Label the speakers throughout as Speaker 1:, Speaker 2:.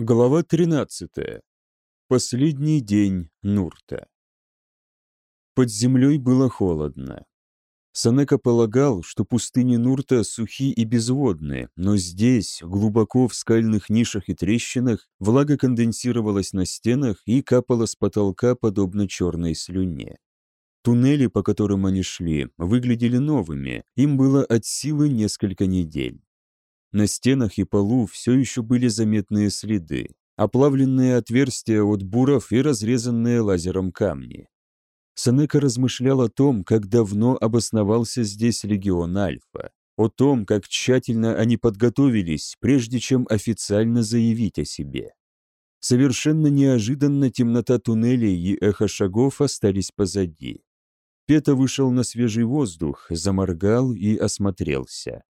Speaker 1: Глава 13. Последний день Нурта. Под землей было холодно. Санека полагал, что пустыни Нурта сухи и безводные, но здесь, глубоко в скальных нишах и трещинах, влага конденсировалась на стенах и капала с потолка, подобно черной слюне. Туннели, по которым они шли, выглядели новыми, им было от силы несколько недель. На стенах и полу все еще были заметные следы, оплавленные отверстия от буров и разрезанные лазером камни. Санека размышлял о том, как давно обосновался здесь легион Альфа, о том, как тщательно они подготовились, прежде чем официально заявить о себе. Совершенно неожиданно темнота туннелей и эхо шагов остались позади. Пета вышел на свежий воздух, заморгал и осмотрелся.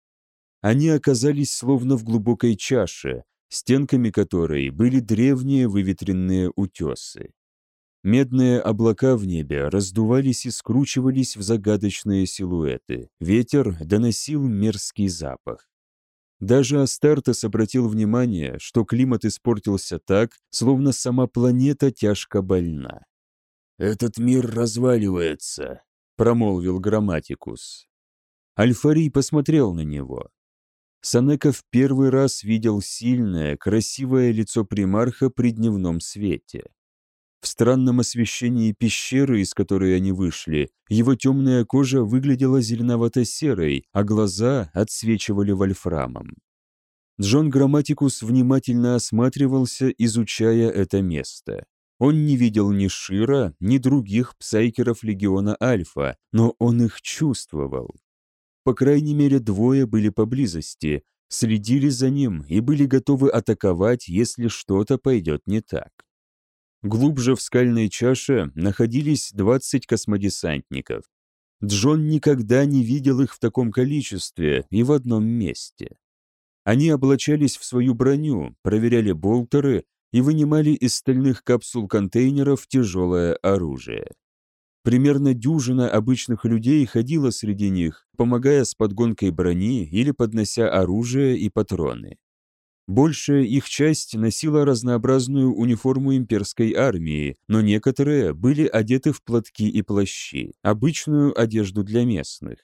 Speaker 1: Они оказались словно в глубокой чаше, стенками которой были древние выветренные утесы. Медные облака в небе раздувались и скручивались в загадочные силуэты. Ветер доносил мерзкий запах. Даже Астартес обратил внимание, что климат испортился так, словно сама планета тяжко больна. «Этот мир разваливается», — промолвил Грамматикус. Альфарий посмотрел на него. Санека в первый раз видел сильное, красивое лицо примарха при дневном свете. В странном освещении пещеры, из которой они вышли, его темная кожа выглядела зеленовато-серой, а глаза отсвечивали вольфрамом. Джон Грамматикус внимательно осматривался, изучая это место. Он не видел ни Шира, ни других псайкеров Легиона Альфа, но он их чувствовал. По крайней мере, двое были поблизости, следили за ним и были готовы атаковать, если что-то пойдет не так. Глубже в скальной чаше находились 20 космодесантников. Джон никогда не видел их в таком количестве и в одном месте. Они облачались в свою броню, проверяли болтеры и вынимали из стальных капсул-контейнеров тяжелое оружие. Примерно дюжина обычных людей ходила среди них, помогая с подгонкой брони или поднося оружие и патроны. Большая их часть носила разнообразную униформу имперской армии, но некоторые были одеты в платки и плащи, обычную одежду для местных.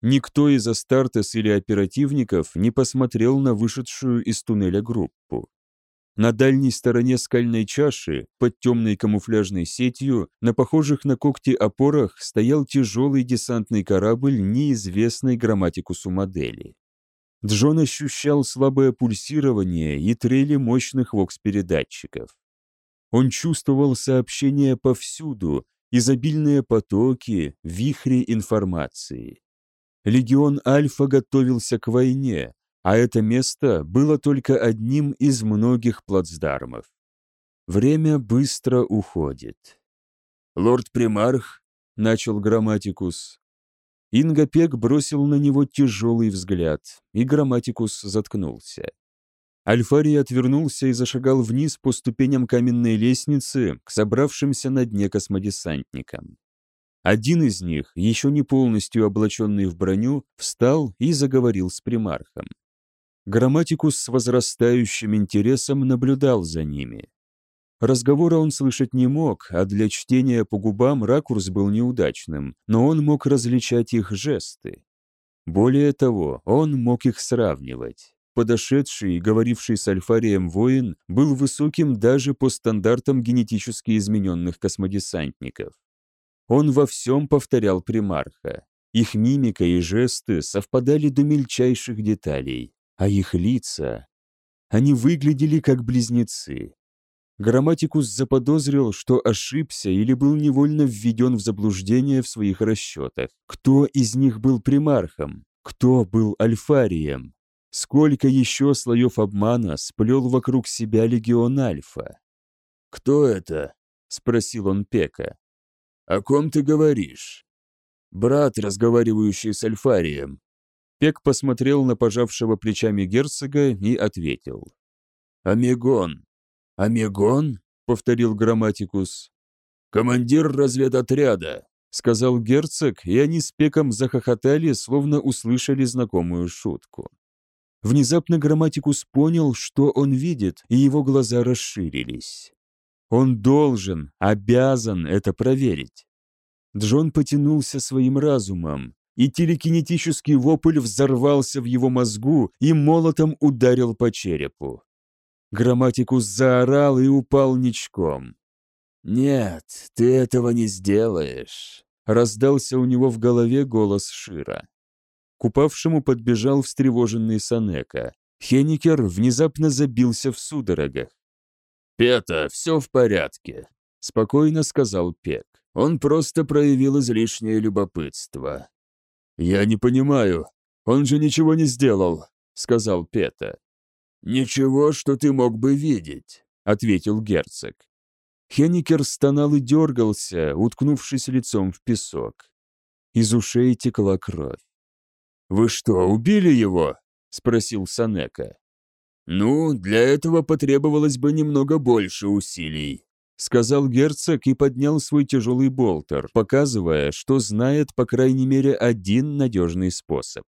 Speaker 1: Никто из Астартес или оперативников не посмотрел на вышедшую из туннеля группу. На дальней стороне скальной чаши, под темной камуфляжной сетью, на похожих на когти опорах стоял тяжелый десантный корабль неизвестной грамматикусу модели. Джон ощущал слабое пульсирование и трели мощных вокс-передатчиков. Он чувствовал сообщения повсюду, изобильные потоки, вихри информации. Легион Альфа готовился к войне, а это место было только одним из многих плацдармов. Время быстро уходит. «Лорд-примарх», — начал Грамматикус. Ингопек бросил на него тяжелый взгляд, и Грамматикус заткнулся. Альфарий отвернулся и зашагал вниз по ступеням каменной лестницы к собравшимся на дне космодесантникам. Один из них, еще не полностью облаченный в броню, встал и заговорил с примархом. Грамматикус с возрастающим интересом наблюдал за ними. Разговора он слышать не мог, а для чтения по губам ракурс был неудачным, но он мог различать их жесты. Более того, он мог их сравнивать. Подошедший говоривший с Альфарием воин был высоким даже по стандартам генетически измененных космодесантников. Он во всем повторял примарха. Их мимика и жесты совпадали до мельчайших деталей а их лица... Они выглядели как близнецы. Грамматикус заподозрил, что ошибся или был невольно введен в заблуждение в своих расчетах. Кто из них был примархом? Кто был альфарием? Сколько еще слоев обмана сплел вокруг себя легион Альфа? «Кто это?» — спросил он Пека. «О ком ты говоришь?» «Брат, разговаривающий с Альфарием», Пек посмотрел на пожавшего плечами герцога и ответил. «Амегон». «Амегон?» — повторил грамматикус. «Командир разведотряда», — сказал герцог, и они с Пеком захохотали, словно услышали знакомую шутку. Внезапно грамматикус понял, что он видит, и его глаза расширились. Он должен, обязан это проверить. Джон потянулся своим разумом, и телекинетический вопль взорвался в его мозгу и молотом ударил по черепу. Грамматикус заорал и упал ничком. «Нет, ты этого не сделаешь», — раздался у него в голове голос Шира. К упавшему подбежал встревоженный Санека. Хеникер внезапно забился в судорогах. «Пета, все в порядке», — спокойно сказал Пек. «Он просто проявил излишнее любопытство». «Я не понимаю. Он же ничего не сделал», — сказал Пета. «Ничего, что ты мог бы видеть», — ответил герцог. Хеникер стонал и дергался, уткнувшись лицом в песок. Из ушей текла кровь. «Вы что, убили его?» — спросил Санека. «Ну, для этого потребовалось бы немного больше усилий», — сказал герцог и поднял свой тяжелый болтер, показывая, что знает по крайней мере один надежный способ.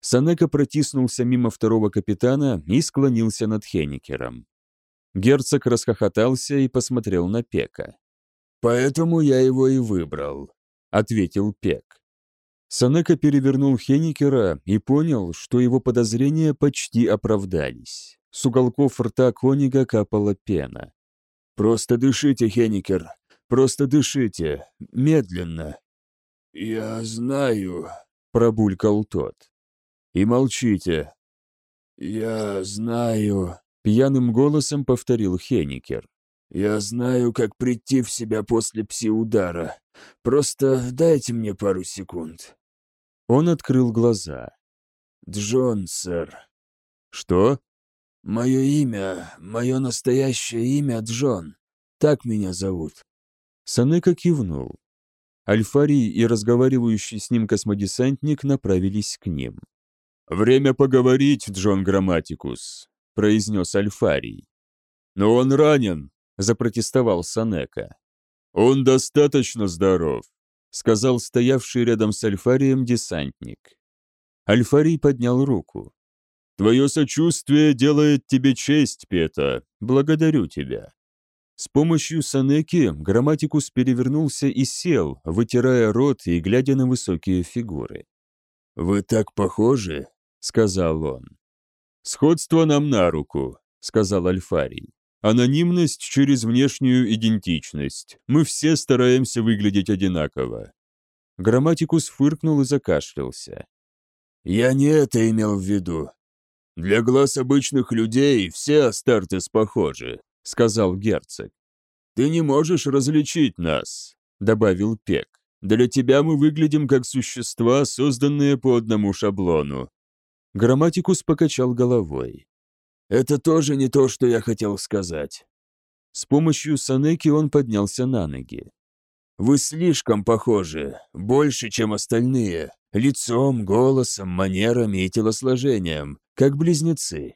Speaker 1: Санека протиснулся мимо второго капитана и склонился над Хеникером. Герцог расхохотался и посмотрел на Пека. «Поэтому я его и выбрал», — ответил Пек. Санека перевернул Хеникера и понял, что его подозрения почти оправдались. С уголков рта Конига капала пена. «Просто дышите, Хеникер, просто дышите, медленно». «Я знаю», — пробулькал тот. «И молчите». «Я знаю», — пьяным голосом повторил Хеникер. «Я знаю, как прийти в себя после пси-удара. Просто дайте мне пару секунд». Он открыл глаза. «Джон, сэр». «Что?» «Мое имя, мое настоящее имя Джон. Так меня зовут». Санека кивнул. Альфарий и разговаривающий с ним космодесантник направились к ним. «Время поговорить, Джон Грамматикус», — произнес Альфарий. «Но он ранен», — запротестовал Санека. «Он достаточно здоров», — сказал стоявший рядом с Альфарием десантник. Альфарий поднял руку. «Твое сочувствие делает тебе честь, Пета. Благодарю тебя». С помощью Санеки грамматикус перевернулся и сел, вытирая рот и глядя на высокие фигуры. «Вы так похожи», — сказал он. «Сходство нам на руку», — сказал Альфарий. Анонимность через внешнюю идентичность. Мы все стараемся выглядеть одинаково. Грамматикус фыркнул и закашлялся. «Я не это имел в виду. Для глаз обычных людей все Астартес похожи», — сказал герцог. «Ты не можешь различить нас», — добавил Пек. «Для тебя мы выглядим как существа, созданные по одному шаблону». Грамматикус покачал головой. Это тоже не то, что я хотел сказать. С помощью Санеки он поднялся на ноги. Вы слишком похожи, больше, чем остальные, лицом, голосом, манерами и телосложением, как близнецы.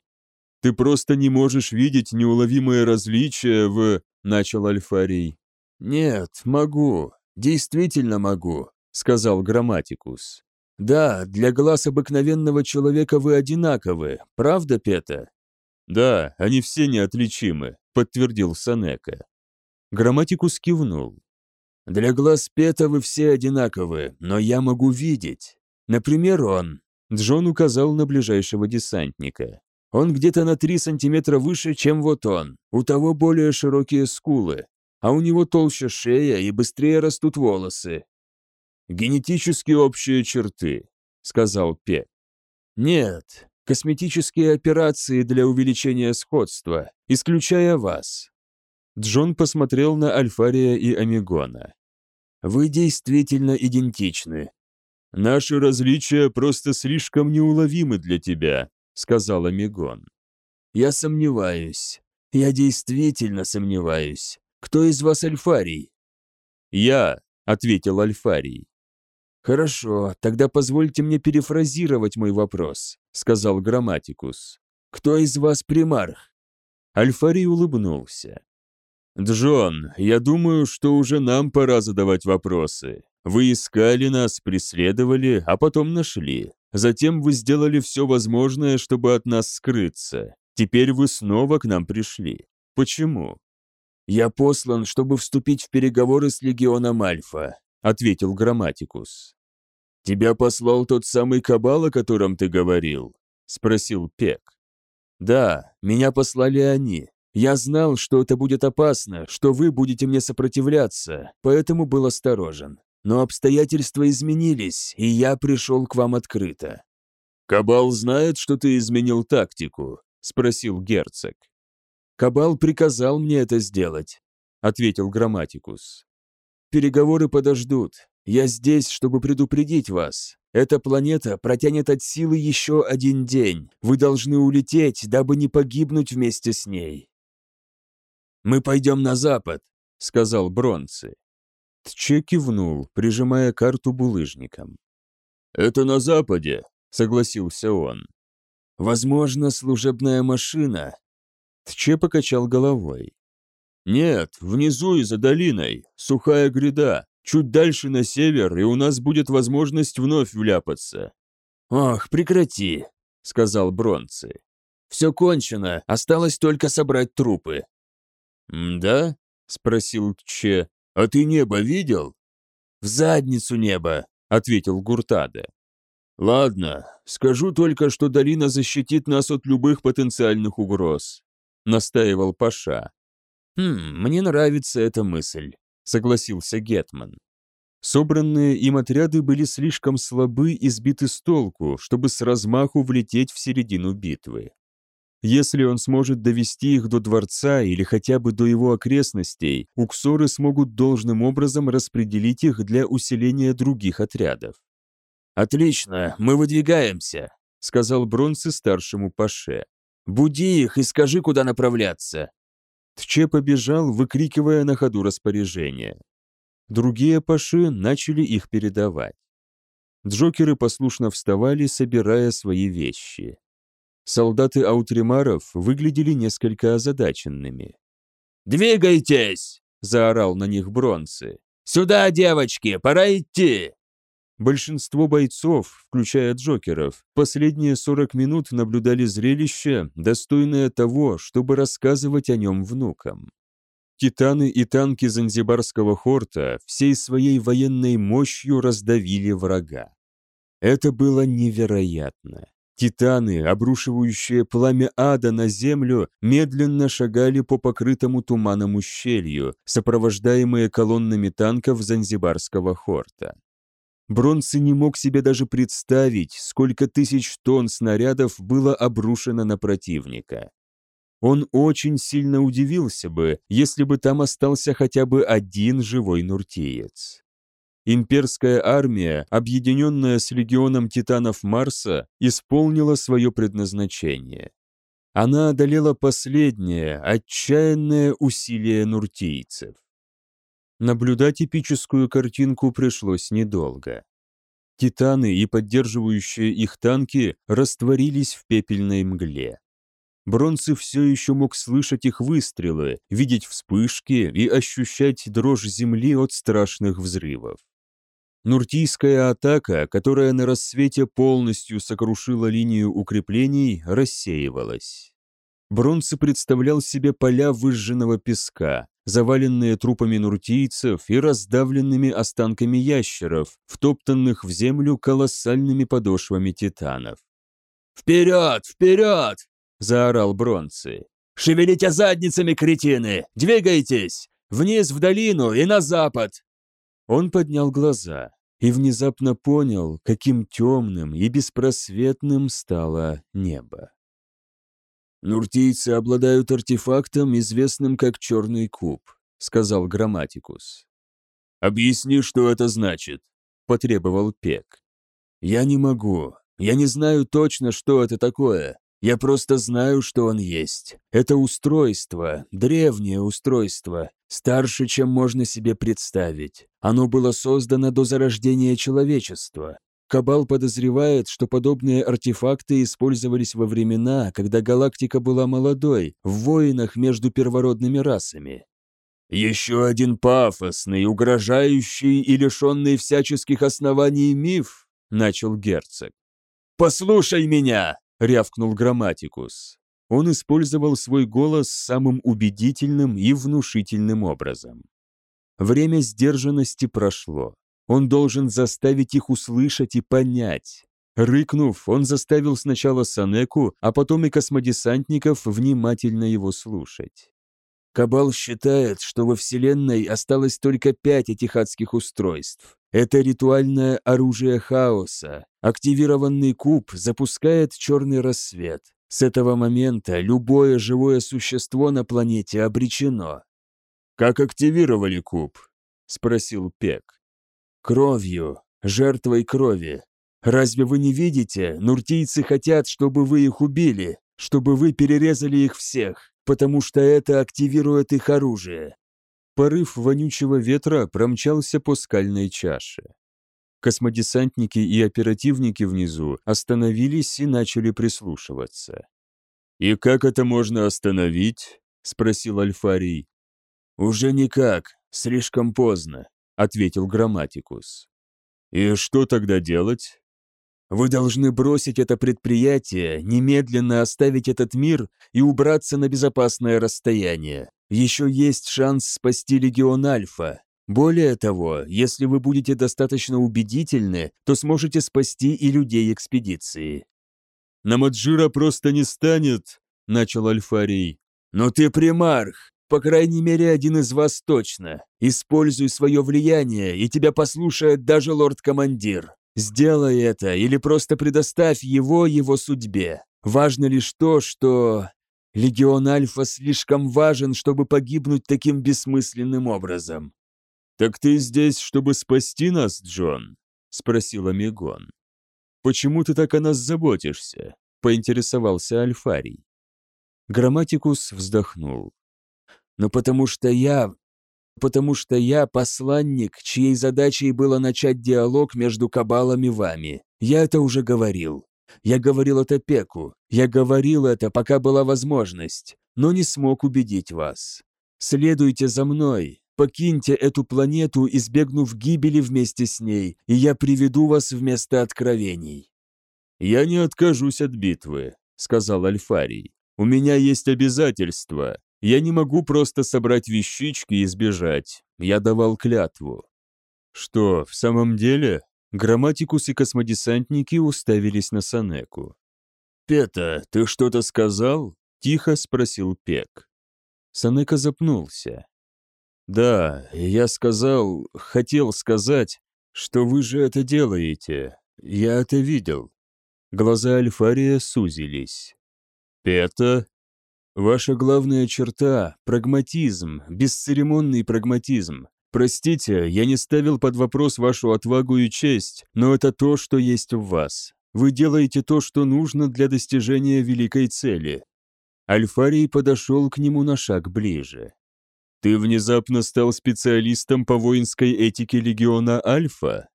Speaker 1: Ты просто не можешь видеть неуловимые различия в... начал Альфарий. Нет, могу, действительно могу, сказал Грамматикус. Да, для глаз обыкновенного человека вы одинаковы, правда, Пета? «Да, они все неотличимы», — подтвердил Санека. Грамматикус кивнул. «Для глаз Пета вы все одинаковы, но я могу видеть. Например, он». Джон указал на ближайшего десантника. «Он где-то на три сантиметра выше, чем вот он. У того более широкие скулы, а у него толще шея и быстрее растут волосы». «Генетически общие черты», — сказал Пек. «Нет, Косметические операции для увеличения сходства, исключая вас». Джон посмотрел на Альфария и Амигона. «Вы действительно идентичны. Наши различия просто слишком неуловимы для тебя», — сказал Амигон. «Я сомневаюсь. Я действительно сомневаюсь. Кто из вас Альфарий?» «Я», — ответил Альфарий. «Хорошо, тогда позвольте мне перефразировать мой вопрос», — сказал Грамматикус. «Кто из вас примарх?» Альфарий улыбнулся. «Джон, я думаю, что уже нам пора задавать вопросы. Вы искали нас, преследовали, а потом нашли. Затем вы сделали все возможное, чтобы от нас скрыться. Теперь вы снова к нам пришли. Почему?»
Speaker 2: «Я послан, чтобы вступить в переговоры с легионом Альфа», — ответил Грамматикус.
Speaker 1: «Тебя послал тот самый Кабал, о котором ты говорил?» — спросил Пек.
Speaker 2: «Да, меня послали они. Я знал, что это будет опасно, что вы будете мне сопротивляться, поэтому был осторожен. Но обстоятельства изменились, и я пришел к вам открыто».
Speaker 1: «Кабал знает, что ты изменил тактику?» — спросил герцог.
Speaker 2: «Кабал приказал мне это сделать», — ответил Грамматикус. «Переговоры подождут. Я здесь, чтобы предупредить вас. Эта планета протянет от силы еще один день. Вы должны улететь, дабы не погибнуть вместе с ней». «Мы пойдем на запад», — сказал Бронцы.
Speaker 1: Тче кивнул, прижимая карту булыжником. «Это на западе», — согласился он.
Speaker 2: «Возможно, служебная машина».
Speaker 1: Тче покачал головой. «Нет, внизу и за долиной, сухая гряда, чуть дальше на север, и у нас будет возможность вновь вляпаться».
Speaker 2: «Ох, прекрати», — сказал Бронцы. «Все кончено, осталось только собрать трупы».
Speaker 1: «Да?» — спросил Че. «А ты небо видел?»
Speaker 2: «В задницу небо», — ответил Гуртада.
Speaker 1: «Ладно, скажу только, что долина защитит нас от любых потенциальных угроз», — настаивал Паша.
Speaker 2: «Хм, мне нравится эта мысль», — согласился Гетман.
Speaker 1: Собранные им отряды были слишком слабы и сбиты с толку, чтобы с размаху влететь в середину битвы. Если он сможет довести их до дворца или хотя бы до его окрестностей, уксоры смогут должным образом распределить их для усиления других отрядов.
Speaker 2: «Отлично, мы выдвигаемся», — сказал Бронце старшему Паше. «Буди их и скажи, куда направляться».
Speaker 1: Тче побежал, выкрикивая на ходу распоряжения. Другие Паши начали их передавать. Джокеры послушно вставали, собирая свои вещи. Солдаты аутримаров выглядели несколько озадаченными.
Speaker 2: «Двигайтесь!» – заорал на них Бронцы. «Сюда, девочки, пора идти!»
Speaker 1: Большинство бойцов, включая Джокеров, последние 40 минут наблюдали зрелище, достойное того, чтобы рассказывать о нем внукам. Титаны и танки Занзибарского хорта всей своей военной мощью раздавили врага. Это было невероятно. Титаны, обрушивающие пламя ада на землю, медленно шагали по покрытому туманом ущелью, сопровождаемые колоннами танков Занзибарского хорта. Бронцы не мог себе даже представить, сколько тысяч тонн снарядов было обрушено на противника. Он очень сильно удивился бы, если бы там остался хотя бы один живой нуртиец. Имперская армия, объединенная с легионом титанов Марса, исполнила свое предназначение. Она одолела последнее, отчаянное усилие нуртийцев. Наблюдать эпическую картинку пришлось недолго. Титаны и поддерживающие их танки растворились в пепельной мгле. Бронцы все еще мог слышать их выстрелы, видеть вспышки и ощущать дрожь земли от страшных взрывов. Нуртийская атака, которая на рассвете полностью сокрушила линию укреплений, рассеивалась. Бронце представлял себе поля выжженного песка, заваленные трупами нуртийцев и раздавленными останками ящеров, втоптанных в землю колоссальными подошвами титанов.
Speaker 2: «Вперед! Вперед!» – заорал Бронце. «Шевелите задницами, кретины! Двигайтесь! Вниз в долину и на запад!
Speaker 1: Он поднял глаза и внезапно понял, каким темным и беспросветным стало небо.
Speaker 2: «Нуртийцы обладают артефактом, известным как Черный куб», — сказал Грамматикус.
Speaker 1: «Объясни, что это значит», — потребовал Пек.
Speaker 2: «Я не могу. Я не знаю точно, что это такое. Я просто знаю, что он есть. Это устройство, древнее устройство, старше, чем можно себе представить. Оно было создано до зарождения человечества. Кабал подозревает, что подобные артефакты использовались во времена, когда галактика была молодой, в войнах между первородными расами. «Еще один пафосный, угрожающий и лишенный всяческих оснований миф», — начал герцог. «Послушай меня!» — рявкнул грамматикус. Он использовал свой голос самым убедительным и внушительным образом. Время сдержанности прошло. Он должен заставить их услышать и понять. Рыкнув, он заставил сначала Санеку, а потом и космодесантников внимательно его слушать. Кабал считает, что во Вселенной осталось только пять этих адских устройств. Это ритуальное оружие хаоса. Активированный куб запускает черный рассвет. С этого момента любое живое существо на планете обречено. «Как активировали куб?» — спросил Пек. «Кровью, жертвой крови. Разве вы не видите, нуртийцы хотят, чтобы вы их убили, чтобы вы перерезали их всех, потому что это активирует их оружие».
Speaker 1: Порыв вонючего ветра промчался по скальной чаше. Космодесантники и оперативники внизу остановились и начали прислушиваться. «И как это можно остановить?» — спросил Альфарий.
Speaker 2: «Уже никак, слишком поздно», — ответил Грамматикус.
Speaker 1: «И что тогда делать?»
Speaker 2: «Вы должны бросить это предприятие, немедленно оставить этот мир и убраться на безопасное расстояние. Еще есть шанс спасти Легион Альфа. Более того, если вы будете достаточно убедительны, то сможете спасти и людей экспедиции».
Speaker 1: «На Маджира просто не станет», — начал Альфарий.
Speaker 2: «Но ты примарх, по крайней мере, один из вас точно. Используй свое влияние, и тебя послушает даже лорд-командир. Сделай это, или просто предоставь его его судьбе. Важно лишь то, что... Легион Альфа слишком важен, чтобы погибнуть таким бессмысленным образом.
Speaker 1: «Так ты здесь, чтобы спасти нас, Джон?» — спросил Амигон. «Почему ты так о нас заботишься?» — поинтересовался Альфарий.
Speaker 2: Грамматикус вздохнул. «Ну потому что я... потому что я посланник, чьей задачей было начать диалог между кабалами вами. Я это уже говорил. Я говорил это Пеку. Я говорил это, пока была возможность, но не смог убедить вас. Следуйте за мной, Покиньте эту планету, избегнув гибели вместе с ней, и я приведу вас в место откровений».
Speaker 1: «Я не откажусь от битвы», — сказал Альфарий. «У меня есть обязательства. Я не могу просто собрать вещички и сбежать. Я давал клятву». «Что, в самом деле?» Грамматикус и космодесантники уставились на Санеку.
Speaker 2: «Пета, ты что-то сказал?»
Speaker 1: — тихо спросил Пек. Санека запнулся.
Speaker 2: «Да, я сказал, хотел сказать, что вы же это делаете. Я это видел».
Speaker 1: Глаза Альфария сузились.
Speaker 2: «Пета?» «Ваша главная черта — прагматизм, бесцеремонный прагматизм. Простите, я не ставил под вопрос вашу отвагу и честь, но это то, что есть в вас. Вы делаете то, что нужно для достижения великой цели».
Speaker 1: Альфарий подошел к нему на шаг ближе. Ты внезапно стал специалистом по воинской этике легиона Альфа?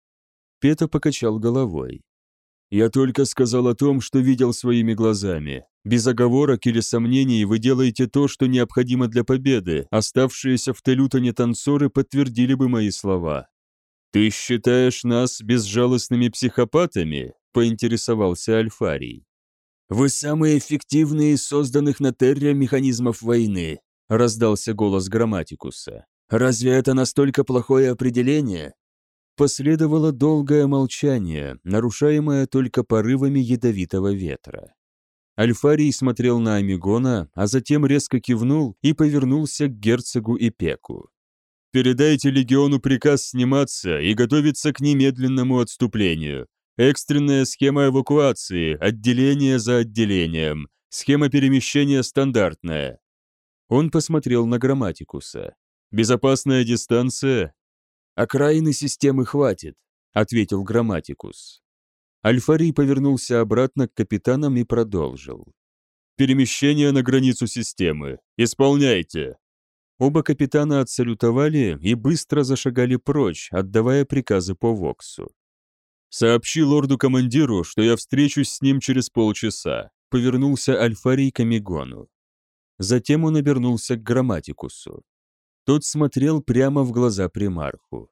Speaker 2: Пета покачал головой. Я только сказал о том, что видел своими глазами. Без оговорок или сомнений вы делаете то, что необходимо для победы. Оставшиеся в Телютоне танцоры подтвердили бы мои слова.
Speaker 1: «Ты считаешь нас безжалостными психопатами?» – поинтересовался Альфарий.
Speaker 2: «Вы самые эффективные из созданных на Терре механизмов войны. — раздался голос Грамматикуса. «Разве это настолько плохое определение?»
Speaker 1: Последовало долгое молчание, нарушаемое только порывами ядовитого ветра. Альфарий смотрел на Амигона, а затем резко кивнул и повернулся к герцогу и пеку. «Передайте легиону приказ сниматься и готовиться к немедленному отступлению. Экстренная схема эвакуации, отделение за отделением. Схема перемещения стандартная. Он посмотрел на Грамматикуса. «Безопасная дистанция?»
Speaker 2: «Окраины системы хватит», — ответил Грамматикус.
Speaker 1: Альфарий повернулся обратно к капитанам и продолжил. «Перемещение на границу системы. Исполняйте!» Оба капитана отсалютовали и быстро зашагали прочь, отдавая приказы по Воксу. «Сообщи лорду-командиру, что я встречусь с ним через полчаса», — повернулся Альфарий к Амигону. Затем он обернулся к Грамматикусу. Тот смотрел прямо в глаза примарху.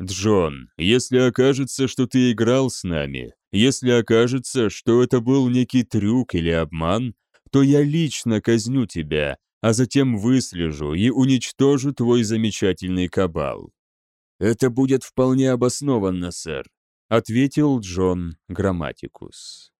Speaker 1: «Джон, если окажется, что ты играл с нами, если окажется, что это был некий трюк или обман, то я лично казню тебя, а затем выслежу и уничтожу твой замечательный кабал».
Speaker 2: «Это будет вполне обоснованно, сэр», — ответил Джон Грамматикус.